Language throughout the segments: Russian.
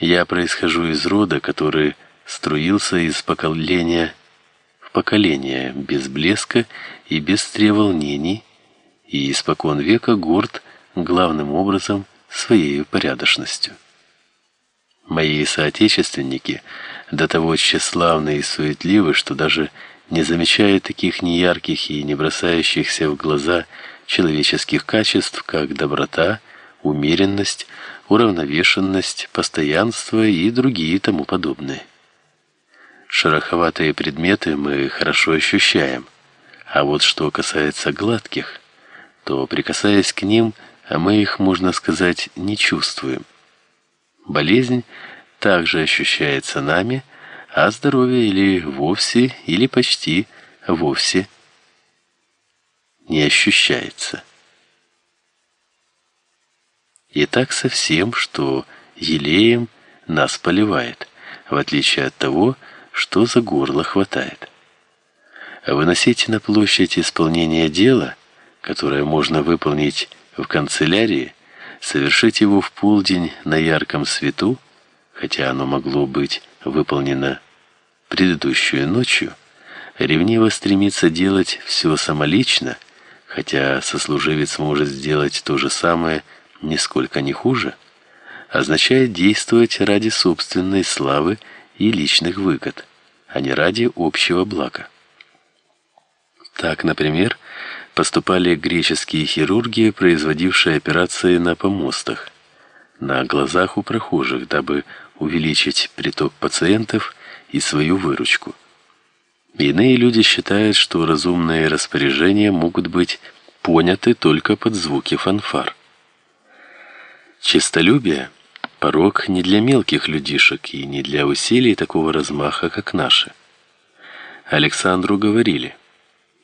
Я происхожу из рода, который струился из поколения в поколение, без блеска и без треволнений, и испокон века горд главным образом своей порядочностью. Мои соотечественники до того тщеславны и суетливы, что даже не замечают таких неярких и не бросающихся в глаза человеческих качеств, как доброта, умеренность, уравновешенность, постоянство и другие тому подобные. Шероховатые предметы мы хорошо ощущаем, а вот что касается гладких, то прикасаясь к ним, мы их, можно сказать, не чувствуем. Болезнь также ощущается нами, а здоровье или вовсе, или почти вовсе не ощущается. И так со всем, что елеем нас поливает, в отличие от того, что за горло хватает. Выносить на площадь исполнение дела, которое можно выполнить в канцелярии, совершить его в полдень на ярком свету, хотя оно могло быть выполнено предыдущую ночью, ревниво стремится делать все самолично, хотя сослуживец может сделать то же самое нисколько не хуже, означает действовать ради собственной славы и личных выгод, а не ради общего блага. Так, например, поступали греческие хирурги, производившие операции на помостах, на глазах у прохожих, дабы увеличить приток пациентов и свою выручку. Иные люди считают, что разумные распоряжения могут быть поняты только под звуки фанфар. Честолюбие – порог не для мелких людишек и не для усилий такого размаха, как наши. Александру говорили,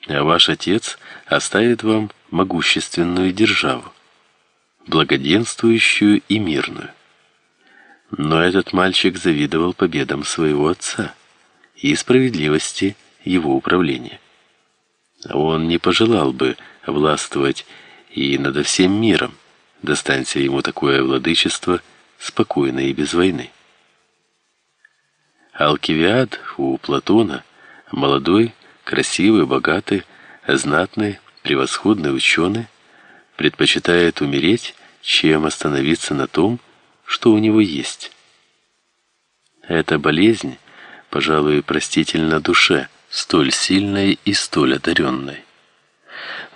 а ваш отец оставит вам могущественную державу, благоденствующую и мирную. Но этот мальчик завидовал победам своего отца и справедливости его управления. Он не пожелал бы властвовать и над всем миром, достанься ему такое владычество спокойно и без войны. Алкивиад у Платона, молодой, красивый, богатый, знатный, превосходный ученый, предпочитает умереть, чем остановиться на том, что у него есть. Эта болезнь, пожалуй, простительна душе, столь сильной и столь одаренной.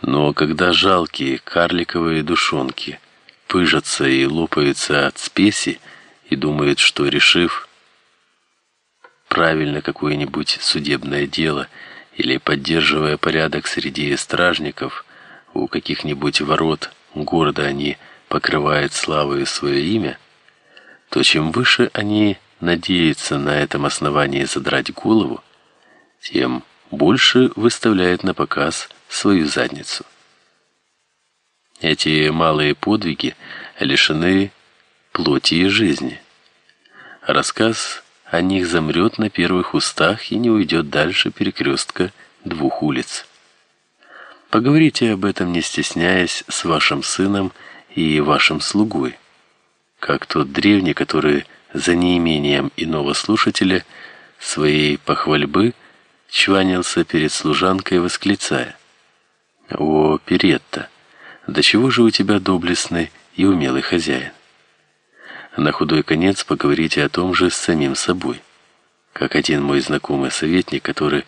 Но когда жалкие карликовые душонки пыжатся и лопаются от спеси и думают, что решив правильно какое-нибудь судебное дело или поддерживая порядок среди стражников у каких-нибудь ворот города они покрывают славой свое имя, то чем выше они надеются на этом основании задрать голову, тем больше выставляют на показ свою задницу. Эти малые подвиги лишены плоти и жизни. Рассказ о них замрет на первых устах и не уйдет дальше перекрестка двух улиц. Поговорите об этом, не стесняясь, с вашим сыном и вашим слугой как тот древний, который за неимением иного слушателя своей похвальбы чванился перед служанкой, восклицая: "О, Перетта, до чего же у тебя доблестный и умелый хозяин?" На худой конец поговорите о том же с самим собой, как один мой знакомый советник, который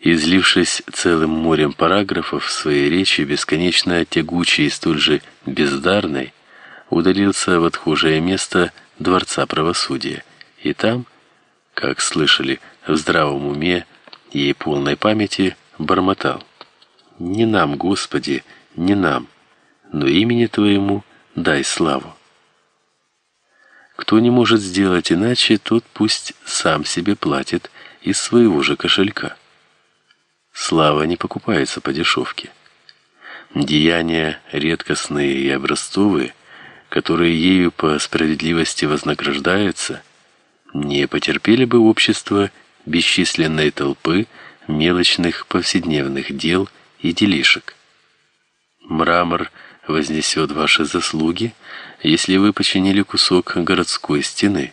излившись целым морем параграфов в своей речи бесконечно тягучей и столь же бездарной, удалился в отхожее место дворца правосудия, и там, как слышали, в здравом уме и полной памяти бормотал: "Не нам, Господи, не нам, но имени Твоему дай славу". Кто не может сделать иначе, тот пусть сам себе платит из своего же кошелька. Слава не покупается по дешевке. Деяния редкостные и образцовые – которые ею по справедливости вознаграждаются, не потерпели бы общество бесчисленной толпы мелочных повседневных дел и делишек. Мрамор вознесет ваши заслуги, если вы починили кусок городской стены.